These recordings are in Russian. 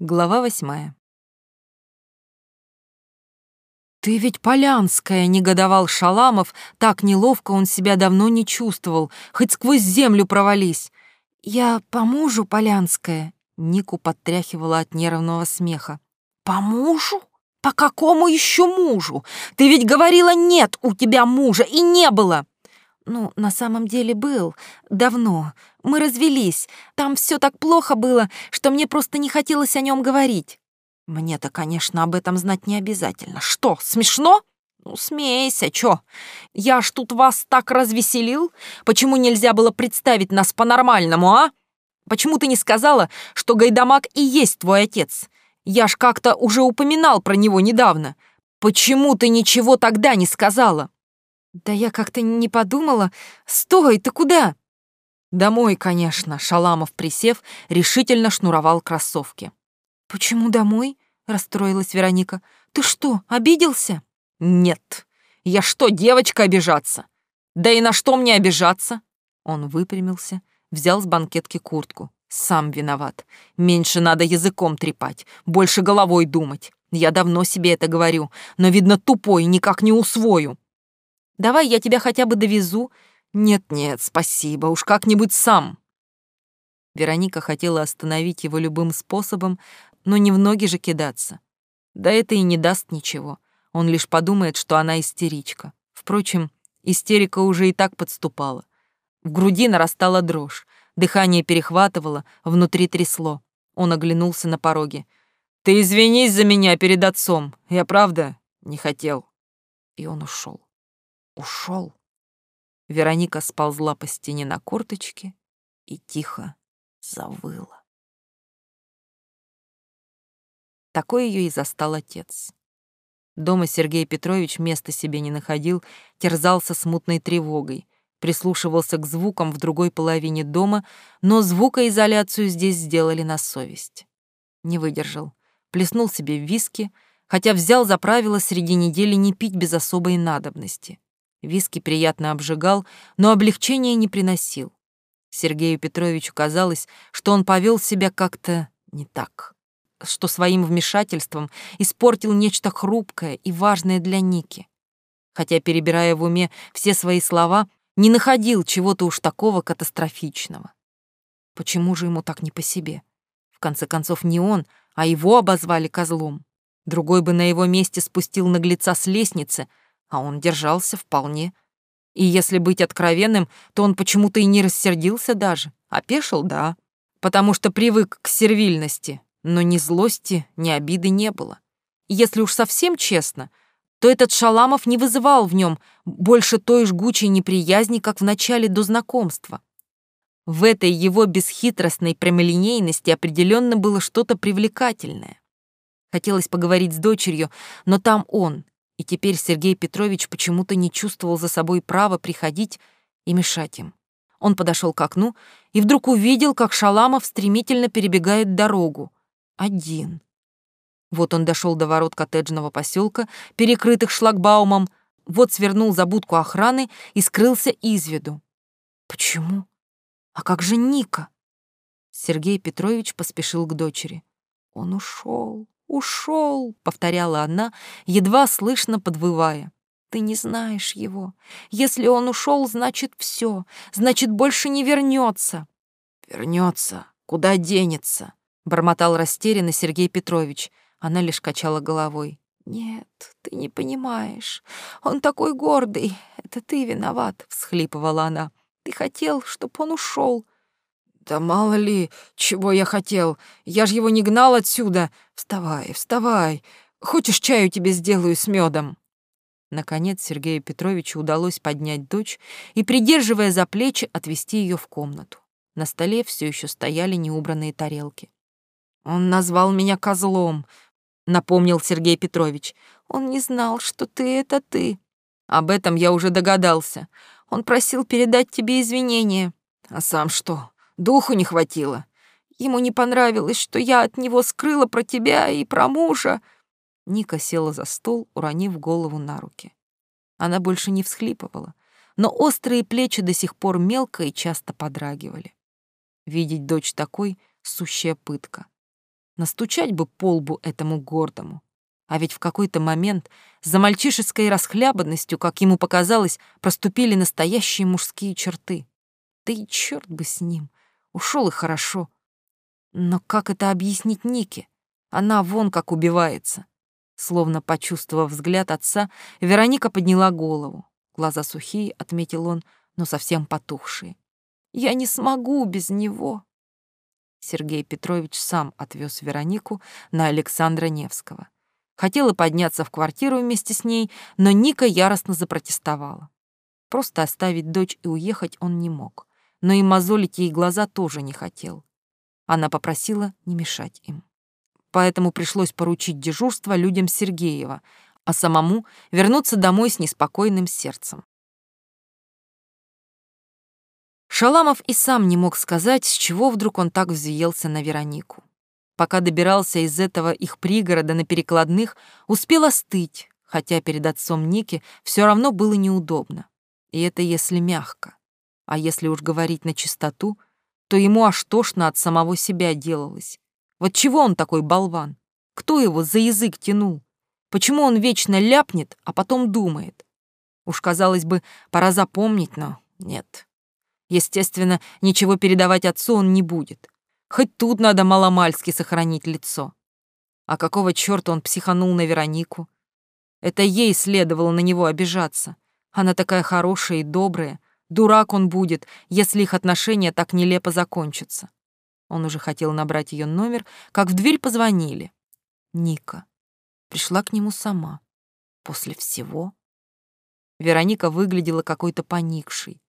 Глава восьмая. «Ты ведь Полянская!» — негодовал Шаламов. Так неловко он себя давно не чувствовал. Хоть сквозь землю провались. «Я по мужу Полянская!» — Нику подтряхивала от нервного смеха. «По мужу? По какому еще мужу? Ты ведь говорила, нет у тебя мужа, и не было!» «Ну, на самом деле был. Давно. Мы развелись. Там все так плохо было, что мне просто не хотелось о нем говорить. Мне-то, конечно, об этом знать не обязательно. Что, смешно? Ну, смейся, чё? Я ж тут вас так развеселил. Почему нельзя было представить нас по-нормальному, а? Почему ты не сказала, что Гайдамак и есть твой отец? Я ж как-то уже упоминал про него недавно. Почему ты ничего тогда не сказала? Да я как-то не подумала. Стой, ты куда? Домой, конечно, Шаламов, присев, решительно шнуровал кроссовки. Почему домой? расстроилась Вероника. Ты что, обиделся? Нет. Я что, девочка обижаться? Да и на что мне обижаться? Он выпрямился, взял с банкетки куртку. Сам виноват. Меньше надо языком трепать, больше головой думать. Я давно себе это говорю, но, видно, тупой, никак не усвою. Давай я тебя хотя бы довезу. Нет-нет, спасибо, уж как-нибудь сам. Вероника хотела остановить его любым способом, но не в ноги же кидаться. Да это и не даст ничего. Он лишь подумает, что она истеричка. Впрочем, истерика уже и так подступала. В груди нарастала дрожь, дыхание перехватывало, внутри трясло. Он оглянулся на пороге. «Ты извинись за меня перед отцом. Я правда не хотел». И он ушел ушел. Вероника сползла по стене на корточки и тихо завыла. Такой ее и застал отец. Дома Сергей Петрович места себе не находил, терзался смутной тревогой, прислушивался к звукам в другой половине дома, но звукоизоляцию здесь сделали на совесть. Не выдержал, плеснул себе виски, хотя взял за правило среди недели не пить без особой надобности. Виски приятно обжигал, но облегчения не приносил. Сергею Петровичу казалось, что он повел себя как-то не так, что своим вмешательством испортил нечто хрупкое и важное для Ники. Хотя, перебирая в уме все свои слова, не находил чего-то уж такого катастрофичного. Почему же ему так не по себе? В конце концов, не он, а его обозвали козлом. Другой бы на его месте спустил наглеца с лестницы — а он держался вполне. И если быть откровенным, то он почему-то и не рассердился даже. Опешил, да, потому что привык к сервильности, но ни злости, ни обиды не было. Если уж совсем честно, то этот Шаламов не вызывал в нем больше той жгучей неприязни, как в начале до знакомства. В этой его бесхитростной прямолинейности определенно было что-то привлекательное. Хотелось поговорить с дочерью, но там он, и теперь Сергей Петрович почему-то не чувствовал за собой права приходить и мешать им. Он подошел к окну и вдруг увидел, как Шаламов стремительно перебегает дорогу. Один. Вот он дошел до ворот коттеджного поселка, перекрытых шлагбаумом, вот свернул за будку охраны и скрылся из виду. Почему? А как же Ника? Сергей Петрович поспешил к дочери. Он ушел. «Ушел», — повторяла она, едва слышно подвывая. «Ты не знаешь его. Если он ушел, значит все, значит больше не вернется». «Вернется, куда денется?» — бормотал растерянно Сергей Петрович. Она лишь качала головой. «Нет, ты не понимаешь. Он такой гордый. Это ты виноват», — всхлипывала она. «Ты хотел, чтобы он ушел. «Да мало ли, чего я хотел. Я ж его не гнал отсюда. Вставай, вставай. Хочешь, чаю тебе сделаю с медом?» Наконец Сергею Петровичу удалось поднять дочь и, придерживая за плечи, отвести ее в комнату. На столе все еще стояли неубранные тарелки. «Он назвал меня козлом», — напомнил Сергей Петрович. «Он не знал, что ты — это ты». «Об этом я уже догадался. Он просил передать тебе извинения». «А сам что? Духу не хватило. Ему не понравилось, что я от него скрыла про тебя и про мужа. Ника села за стол, уронив голову на руки. Она больше не всхлипывала, но острые плечи до сих пор мелко и часто подрагивали. Видеть дочь такой — сущая пытка. Настучать бы полбу этому гордому. А ведь в какой-то момент за мальчишеской расхлябанностью, как ему показалось, проступили настоящие мужские черты. Да и черт бы с ним. Ушел и хорошо. Но как это объяснить Нике? Она вон как убивается. Словно почувствовав взгляд отца, Вероника подняла голову. Глаза сухие, отметил он, но совсем потухшие. «Я не смогу без него!» Сергей Петрович сам отвез Веронику на Александра Невского. Хотела подняться в квартиру вместе с ней, но Ника яростно запротестовала. Просто оставить дочь и уехать он не мог, но и мозолить ей глаза тоже не хотел. Она попросила не мешать им. Поэтому пришлось поручить дежурство людям Сергеева, а самому вернуться домой с неспокойным сердцем. Шаламов и сам не мог сказать, с чего вдруг он так взъелся на Веронику. Пока добирался из этого их пригорода на перекладных, успел остыть, хотя перед отцом Ники все равно было неудобно. И это если мягко. А если уж говорить на чистоту, то ему аж тошно от самого себя делалось. Вот чего он такой болван? Кто его за язык тянул? Почему он вечно ляпнет, а потом думает? Уж, казалось бы, пора запомнить, но нет. Естественно, ничего передавать отцу он не будет. Хоть тут надо маломальски сохранить лицо. А какого чёрта он психанул на Веронику? Это ей следовало на него обижаться. Она такая хорошая и добрая. Дурак он будет, если их отношения так нелепо закончатся. Он уже хотел набрать ее номер, как в дверь позвонили. Ника. Пришла к нему сама. После всего. Вероника выглядела какой-то поникшей.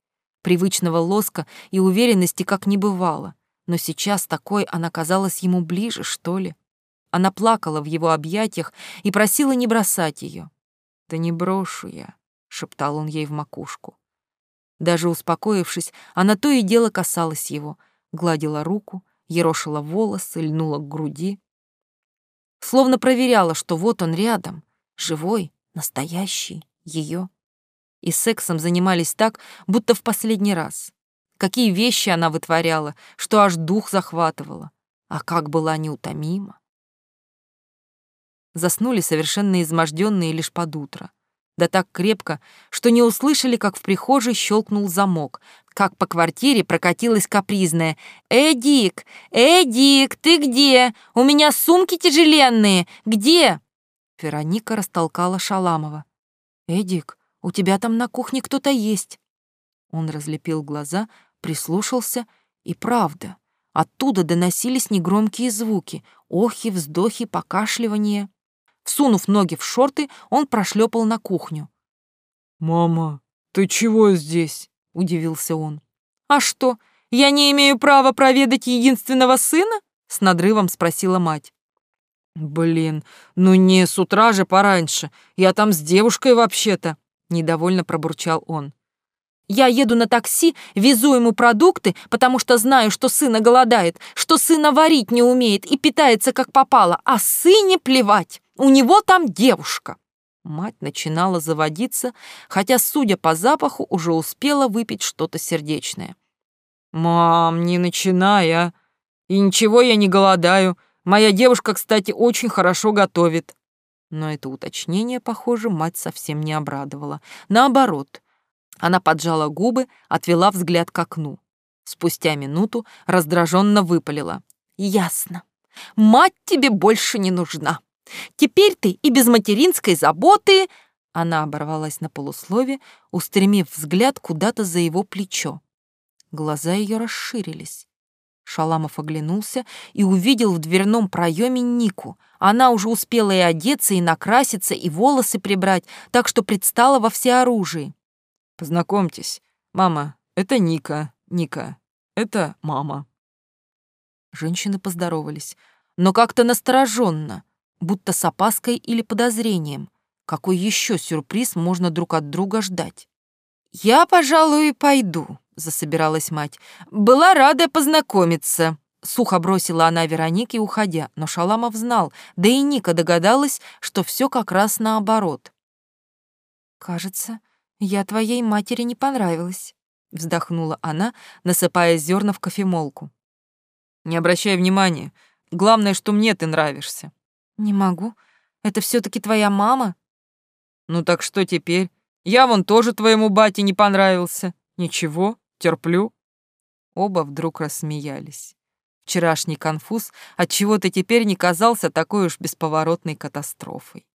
Привычного лоска и уверенности как не бывало но сейчас такой она казалась ему ближе, что ли. Она плакала в его объятиях и просила не бросать ее. «Да не брошу я», — шептал он ей в макушку. Даже успокоившись, она то и дело касалась его, гладила руку, ерошила волосы, льнула к груди. Словно проверяла, что вот он рядом, живой, настоящий, ее. И сексом занимались так, будто в последний раз. Какие вещи она вытворяла, что аж дух захватывала. А как была неутомима. Заснули совершенно изможденные лишь под утро. Да так крепко, что не услышали, как в прихожей щелкнул замок, как по квартире прокатилась капризная «Эдик! Эдик, ты где? У меня сумки тяжеленные! Где?» Вероника растолкала Шаламова. «Эдик, у тебя там на кухне кто-то есть». Он разлепил глаза, прислушался, и правда, оттуда доносились негромкие звуки, охи, вздохи, покашливание. Всунув ноги в шорты, он прошлепал на кухню. «Мама, ты чего здесь?» — удивился он. «А что, я не имею права проведать единственного сына?» — с надрывом спросила мать. «Блин, ну не с утра же пораньше, я там с девушкой вообще-то», — недовольно пробурчал он. Я еду на такси, везу ему продукты, потому что знаю, что сына голодает, что сына варить не умеет и питается как попало, а сыне плевать. У него там девушка. Мать начинала заводиться, хотя, судя по запаху, уже успела выпить что-то сердечное. «Мам, не начинай, а! И ничего я не голодаю. Моя девушка, кстати, очень хорошо готовит». Но это уточнение, похоже, мать совсем не обрадовала. Наоборот — она поджала губы, отвела взгляд к окну. Спустя минуту раздраженно выпалила. «Ясно. Мать тебе больше не нужна. Теперь ты и без материнской заботы...» Она оборвалась на полуслове, устремив взгляд куда-то за его плечо. Глаза ее расширились. Шаламов оглянулся и увидел в дверном проеме Нику. Она уже успела и одеться, и накраситься, и волосы прибрать, так что предстала во всеоружии. Познакомьтесь, мама, это Ника, Ника, это мама. Женщины поздоровались, но как-то настороженно, будто с опаской или подозрением. Какой еще сюрприз можно друг от друга ждать? «Я, пожалуй, пойду», — засобиралась мать. «Была рада познакомиться». Сухо бросила она Веронике, уходя, но Шаламов знал, да и Ника догадалась, что все как раз наоборот. «Кажется, «Я твоей матери не понравилась», — вздохнула она, насыпая зерна в кофемолку. «Не обращай внимания, Главное, что мне ты нравишься». «Не могу. Это все таки твоя мама?» «Ну так что теперь? Я вон тоже твоему бате не понравился. Ничего, терплю». Оба вдруг рассмеялись. Вчерашний конфуз отчего-то теперь не казался такой уж бесповоротной катастрофой.